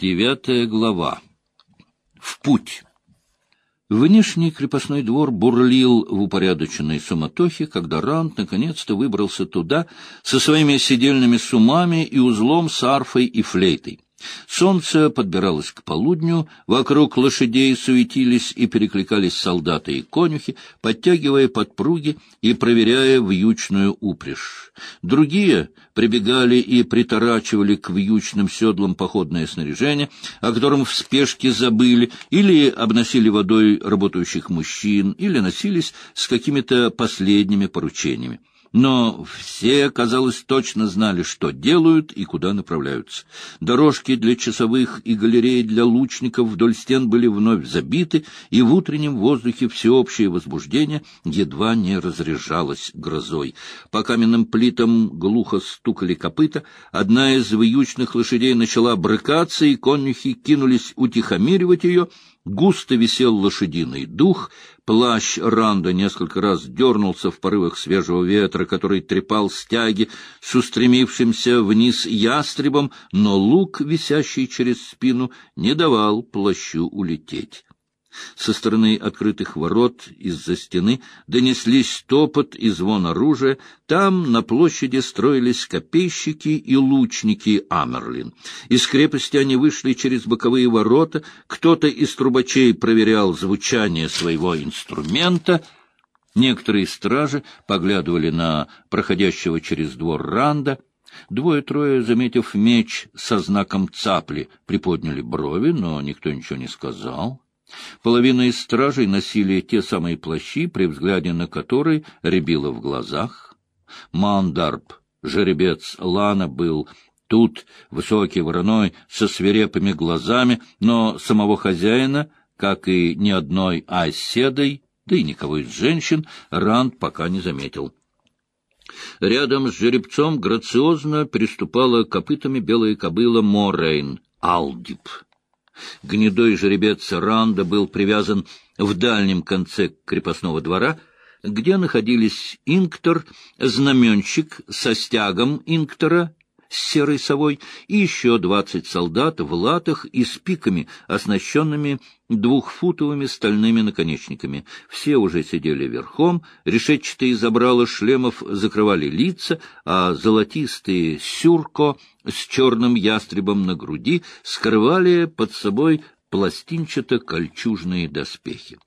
Девятая глава. В путь. Внешний крепостной двор бурлил в упорядоченной суматохе, когда Рант наконец-то выбрался туда со своими сидельными сумами и узлом с арфой и флейтой. Солнце подбиралось к полудню, вокруг лошадей суетились и перекликались солдаты и конюхи, подтягивая подпруги и проверяя вьючную упряжь. Другие прибегали и приторачивали к вьючным седлам походное снаряжение, о котором в спешке забыли, или обносили водой работающих мужчин, или носились с какими-то последними поручениями но все, казалось, точно знали, что делают и куда направляются. Дорожки для часовых и галереи для лучников вдоль стен были вновь забиты, и в утреннем воздухе всеобщее возбуждение едва не разряжалось грозой. По каменным плитам глухо стукали копыта, одна из вьючных лошадей начала брыкаться, и конюхи кинулись утихомиривать ее — Густо висел лошадиный дух, плащ Ранда несколько раз дернулся в порывах свежего ветра, который трепал стяги с устремившимся вниз ястребом, но лук, висящий через спину, не давал плащу улететь. Со стороны открытых ворот из-за стены донеслись топот и звон оружия. Там на площади строились копейщики и лучники Амерлин. Из крепости они вышли через боковые ворота. Кто-то из трубачей проверял звучание своего инструмента. Некоторые стражи поглядывали на проходящего через двор Ранда. Двое-трое, заметив меч со знаком цапли, приподняли брови, но никто ничего не сказал. Половина из стражей носили те самые плащи, при взгляде на которые рябило в глазах. Мандарб, жеребец Лана, был тут высокий вороной со свирепыми глазами, но самого хозяина, как и ни одной оседой, да и никого из женщин, Ранд пока не заметил. Рядом с жеребцом грациозно приступала копытами белая кобыла Морейн, Алдип. Гнедой жеребец Ранда был привязан в дальнем конце крепостного двора, где находились инктор, знаменщик со стягом инктора с серой совой и еще двадцать солдат в латах и с пиками, оснащенными двухфутовыми стальными наконечниками. Все уже сидели верхом, решетчатые забрала шлемов закрывали лица, а золотистые сюрко с черным ястребом на груди скрывали под собой пластинчато-кольчужные доспехи.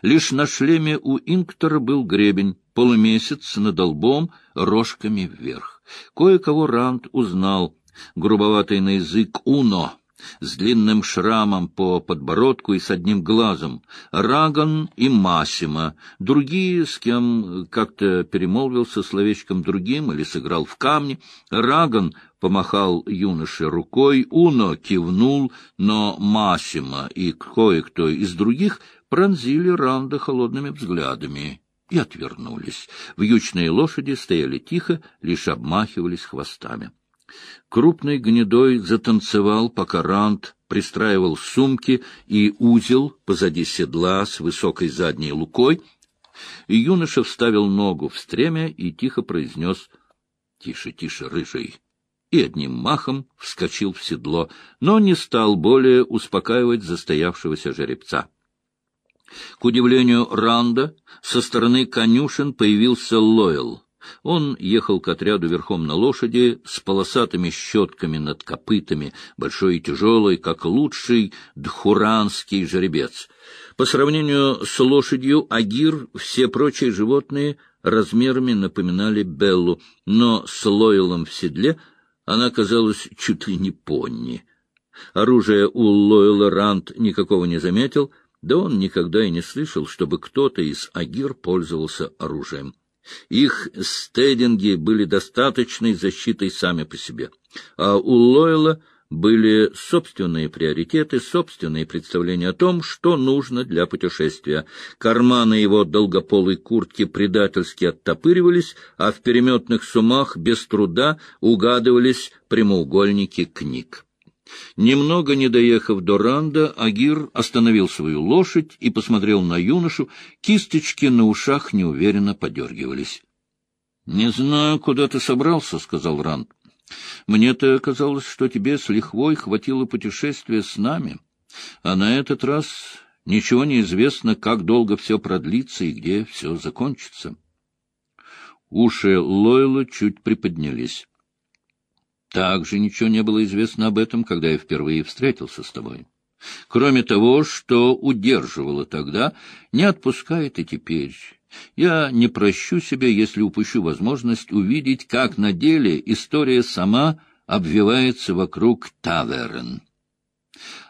Лишь на шлеме у инктора был гребень, полумесяц над лбом, рожками вверх. Кое-кого Ранд узнал, грубоватый на язык Уно, с длинным шрамом по подбородку и с одним глазом, Раган и Массима, другие, с кем как-то перемолвился словечком другим или сыграл в камни. Раган помахал юноше рукой, Уно кивнул, но Массима и кое-кто из других пронзили Ранда холодными взглядами и отвернулись. Вьючные лошади стояли тихо, лишь обмахивались хвостами. Крупный гнедой затанцевал, пока Ранд пристраивал сумки и узел позади седла с высокой задней лукой. Юноша вставил ногу в стремя и тихо произнес «Тише, тише, рыжий!» и одним махом вскочил в седло, но не стал более успокаивать застоявшегося жеребца. К удивлению Ранда, со стороны конюшен появился Лойл. Он ехал к отряду верхом на лошади с полосатыми щетками над копытами, большой и тяжелый, как лучший дхуранский жеребец. По сравнению с лошадью Агир все прочие животные размерами напоминали Беллу, но с Лойлом в седле она казалась чуть ли не понни. Оружия у Лойла Ранд никакого не заметил — да он никогда и не слышал, чтобы кто-то из Агир пользовался оружием. Их стединги были достаточной защитой сами по себе, а у Лойла были собственные приоритеты, собственные представления о том, что нужно для путешествия. Карманы его долгополой куртки предательски оттопыривались, а в переметных сумах без труда угадывались прямоугольники книг. Немного не доехав до Ранда, Агир остановил свою лошадь и посмотрел на юношу, кисточки на ушах неуверенно подергивались. — Не знаю, куда ты собрался, — сказал Ранд. Мне-то казалось, что тебе с лихвой хватило путешествия с нами, а на этот раз ничего не известно, как долго все продлится и где все закончится. Уши Лойла чуть приподнялись. Также ничего не было известно об этом, когда я впервые встретился с тобой. Кроме того, что удерживало тогда, не отпускает и теперь. Я не прощу себя, если упущу возможность увидеть, как на деле история сама обвивается вокруг Таверн.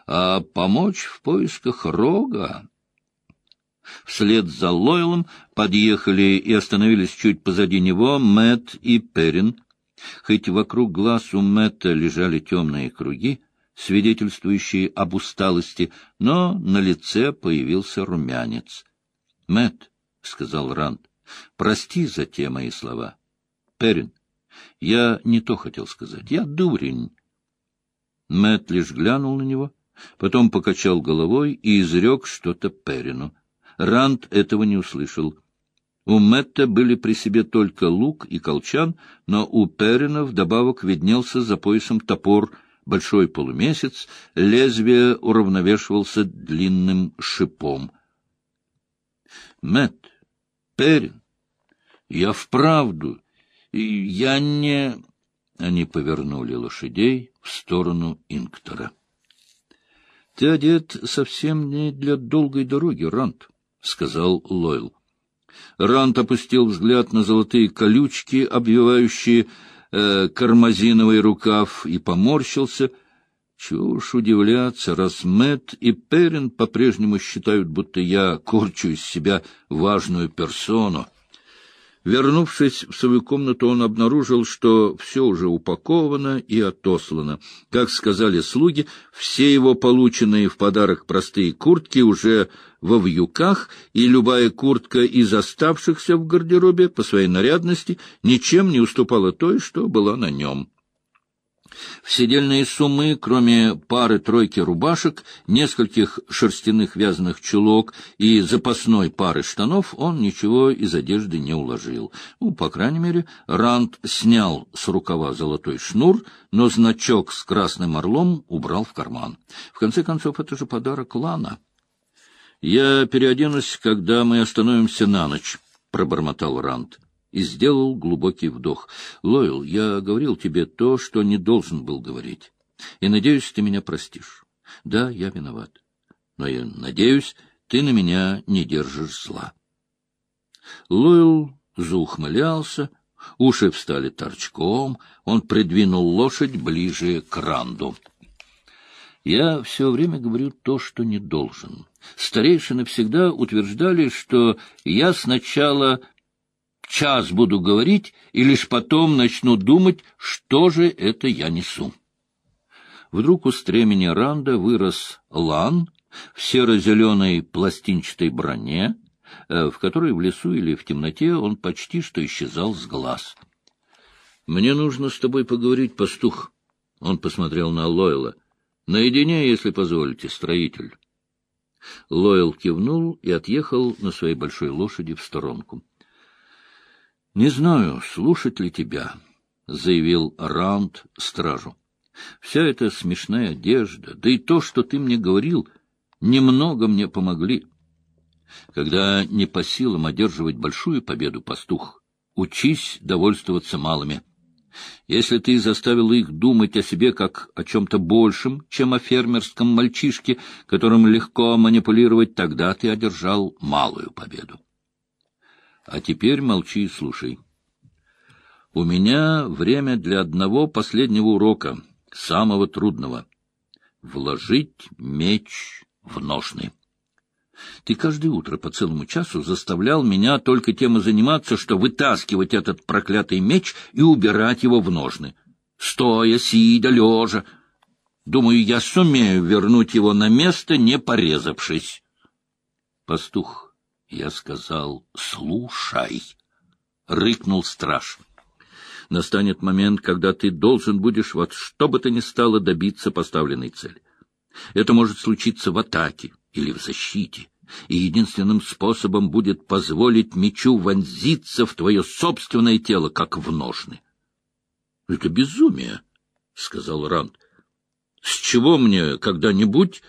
А помочь в поисках рога... Вслед за Лойлом подъехали и остановились чуть позади него Мэт и Перин. Хоть вокруг глаз у Мэтта лежали темные круги, свидетельствующие об усталости, но на лице появился румянец. — Мэтт, — сказал Ранд, — прости за те мои слова. — Перин, я не то хотел сказать. Я дурень. Мэтт лишь глянул на него, потом покачал головой и изрек что-то Перину. Ранд этого не услышал. У Мэтта были при себе только лук и колчан, но у Перина вдобавок виднелся за поясом топор — большой полумесяц, лезвие уравновешивался длинным шипом. Мэт, Перин, я вправду, я не... Они повернули лошадей в сторону Инктора. — Ты одет совсем не для долгой дороги, Рант, — сказал Лойл. Рант опустил взгляд на золотые колючки, обвивающие э, кармазиновый рукав и поморщился. Уж удивляться, раз Мэтт и Перин по-прежнему считают, будто я корчу из себя важную персону. Вернувшись в свою комнату, он обнаружил, что все уже упаковано и отослано. Как сказали слуги, все его полученные в подарок простые куртки уже во вьюках, и любая куртка из оставшихся в гардеробе по своей нарядности ничем не уступала той, что была на нем. В седельные суммы, кроме пары-тройки рубашек, нескольких шерстяных вязаных чулок и запасной пары штанов, он ничего из одежды не уложил. Ну, по крайней мере, Ранд снял с рукава золотой шнур, но значок с красным орлом убрал в карман. В конце концов, это же подарок Лана. «Я переоденусь, когда мы остановимся на ночь», — пробормотал Ранд и сделал глубокий вдох. — Лойл, я говорил тебе то, что не должен был говорить. И надеюсь, ты меня простишь. Да, я виноват. Но я надеюсь, ты на меня не держишь зла. Лойл заухмылялся, уши встали торчком, он придвинул лошадь ближе к Ранду. Я все время говорю то, что не должен. Старейшины всегда утверждали, что я сначала час буду говорить и лишь потом начну думать, что же это я несу. Вдруг у стремени Ранда вырос лан в серо-зеленой пластинчатой броне, э, в которой в лесу или в темноте он почти что исчезал с глаз. — Мне нужно с тобой поговорить, пастух. Он посмотрел на Лойла. — Наедине, если позволите, строитель. Лойл кивнул и отъехал на своей большой лошади в сторонку. — Не знаю, слушать ли тебя, — заявил Раунд стражу. — Вся эта смешная одежда, да и то, что ты мне говорил, немного мне помогли. Когда не по силам одерживать большую победу, пастух, учись довольствоваться малыми. Если ты заставил их думать о себе как о чем-то большем, чем о фермерском мальчишке, которым легко манипулировать, тогда ты одержал малую победу. А теперь молчи и слушай. У меня время для одного последнего урока, самого трудного — вложить меч в ножны. Ты каждое утро по целому часу заставлял меня только тем и заниматься, что вытаскивать этот проклятый меч и убирать его в ножны. Стоя, сидя, лежа. Думаю, я сумею вернуть его на место, не порезавшись. Пастух я сказал «слушай», — рыкнул страж. Настанет момент, когда ты должен будешь во что бы то ни стало добиться поставленной цели. Это может случиться в атаке или в защите, и единственным способом будет позволить мечу вонзиться в твое собственное тело, как в ножны. — Это безумие, — сказал Ранд. — С чего мне когда-нибудь...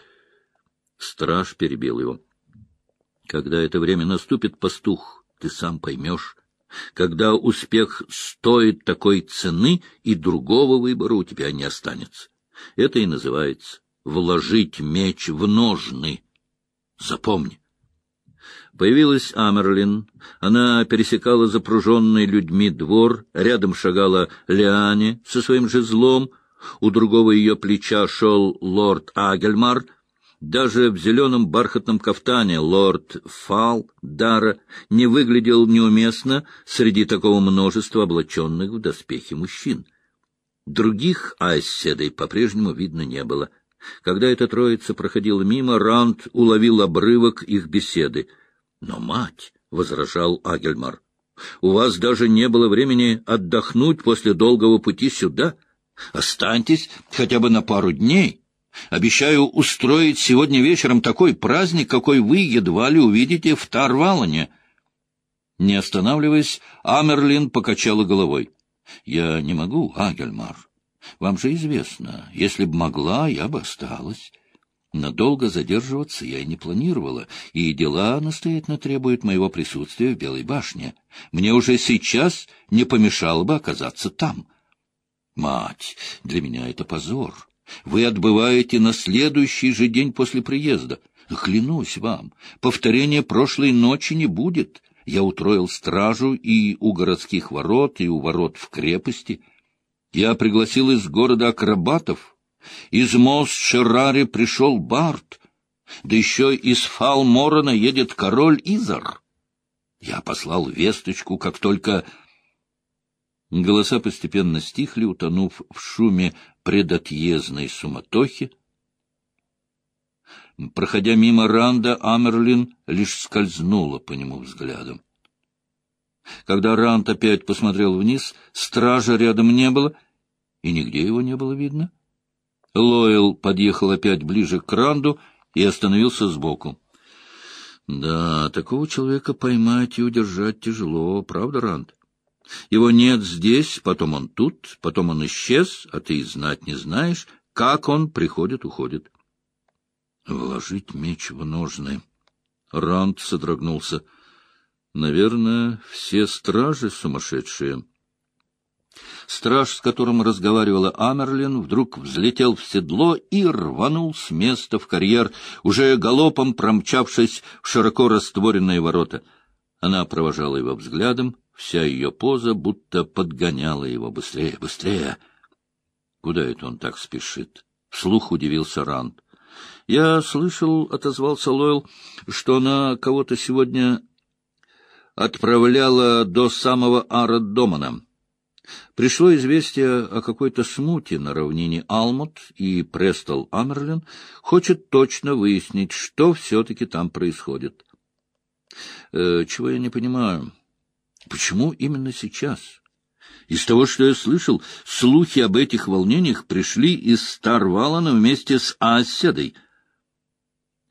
Страж перебил его. — Когда это время наступит, пастух, ты сам поймешь. Когда успех стоит такой цены, и другого выбора у тебя не останется. Это и называется вложить меч в ножны. Запомни. Появилась Амерлин. Она пересекала запруженный людьми двор. Рядом шагала Лиане со своим жезлом. У другого ее плеча шел лорд Агельмар. Даже в зеленом бархатном кафтане лорд Фал Дара не выглядел неуместно среди такого множества облаченных в доспехи мужчин. Других айседой по-прежнему видно не было. Когда эта троица проходила мимо, Ранд уловил обрывок их беседы. — Но, мать, — возражал Агельмар, — у вас даже не было времени отдохнуть после долгого пути сюда. Останьтесь хотя бы на пару дней. Обещаю устроить сегодня вечером такой праздник, какой вы едва ли увидите в Тарвалане. Не останавливаясь, Амерлин покачала головой. — Я не могу, Агельмар. Вам же известно, если б могла, я бы осталась. Надолго задерживаться я и не планировала, и дела настоятельно требуют моего присутствия в Белой башне. Мне уже сейчас не помешало бы оказаться там. Мать, для меня это позор. Вы отбываете на следующий же день после приезда. Клянусь вам, повторения прошлой ночи не будет. Я утроил стражу и у городских ворот, и у ворот в крепости. Я пригласил из города акробатов. Из Мос-Шеррари пришел Барт. Да еще из Фалморона едет король Изар. Я послал весточку, как только... Голоса постепенно стихли, утонув в шуме предотъездной суматохи. Проходя мимо Ранда, Амерлин лишь скользнула по нему взглядом. Когда Ранд опять посмотрел вниз, стража рядом не было, и нигде его не было видно. Лойл подъехал опять ближе к Ранду и остановился сбоку. — Да, такого человека поймать и удержать тяжело, правда, Ранд? Его нет здесь, потом он тут, потом он исчез, а ты и знать не знаешь, как он приходит-уходит. Вложить меч в ножны. Ранд содрогнулся. Наверное, все стражи сумасшедшие. Страж, с которым разговаривала Амерлин, вдруг взлетел в седло и рванул с места в карьер, уже галопом промчавшись в широко растворенные ворота. Она провожала его взглядом, вся ее поза будто подгоняла его быстрее, быстрее. Куда это он так спешит? Вслух удивился Ранд. Я слышал, — отозвался Лойл, — что она кого-то сегодня отправляла до самого Ара-Домана. Пришло известие о какой-то смуте на равнине Алмут, и Престол Амерлин хочет точно выяснить, что все-таки там происходит. Э, чего я не понимаю? Почему именно сейчас? Из того, что я слышал, слухи об этих волнениях пришли из Старвалана вместе с Аседой —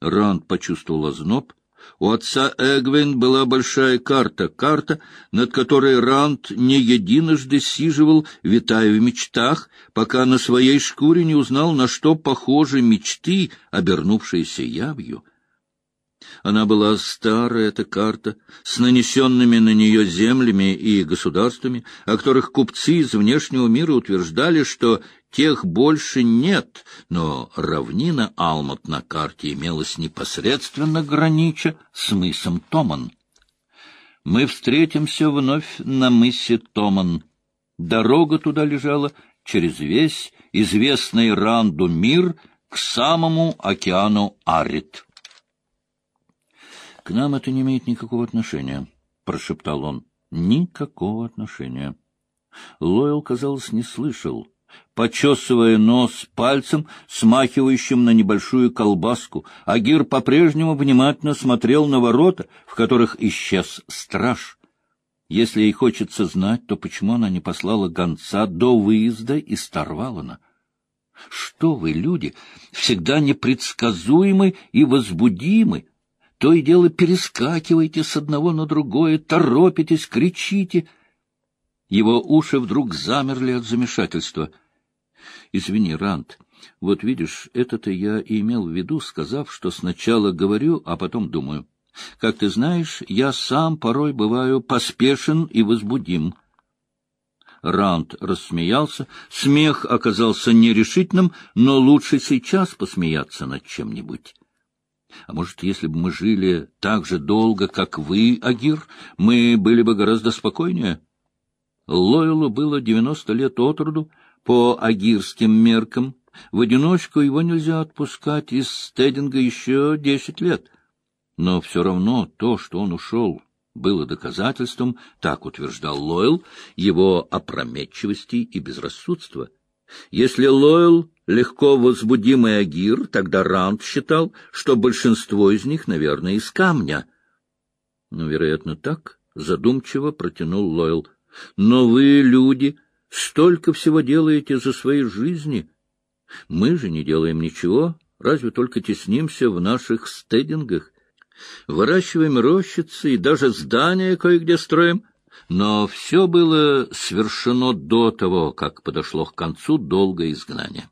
Ранд почувствовал озноб. У отца Эгвин была большая карта, карта, над которой Ранд не единожды сиживал, витая в мечтах, пока на своей шкуре не узнал, на что похожи мечты, обернувшиеся явью. Она была старая, эта карта, с нанесенными на нее землями и государствами, о которых купцы из внешнего мира утверждали, что тех больше нет, но равнина Алмат на карте имелась непосредственно гранича с мысом Томан. Мы встретимся вновь на мысе Томан. Дорога туда лежала через весь известный Ранду мир к самому океану Арит. — К нам это не имеет никакого отношения, — прошептал он. — Никакого отношения. Лойл, казалось, не слышал почесывая нос пальцем, смахивающим на небольшую колбаску. Агир по-прежнему внимательно смотрел на ворота, в которых исчез страж. Если ей хочется знать, то почему она не послала гонца до выезда из Тарвалана? Что вы, люди, всегда непредсказуемы и возбудимы. То и дело перескакиваете с одного на другое, торопитесь, кричите — Его уши вдруг замерли от замешательства. — Извини, Рант, вот видишь, это-то я и имел в виду, сказав, что сначала говорю, а потом думаю. Как ты знаешь, я сам порой бываю поспешен и возбудим. Ранд рассмеялся. Смех оказался нерешительным, но лучше сейчас посмеяться над чем-нибудь. А может, если бы мы жили так же долго, как вы, Агир, мы были бы гораздо спокойнее? Лойлу было девяносто лет от роду, по агирским меркам. В одиночку его нельзя отпускать из стединга еще десять лет. Но все равно то, что он ушел, было доказательством, так утверждал Лойл, его опрометчивости и безрассудства. Если Лойл легко возбудимый Агир, тогда Раунд считал, что большинство из них, наверное, из камня. Ну, вероятно, так, задумчиво протянул Лойл. Но вы, люди, столько всего делаете за свои жизни. Мы же не делаем ничего, разве только теснимся в наших стедингах. Выращиваем рощицы и даже здания кое-где строим. Но все было свершено до того, как подошло к концу долгое изгнание.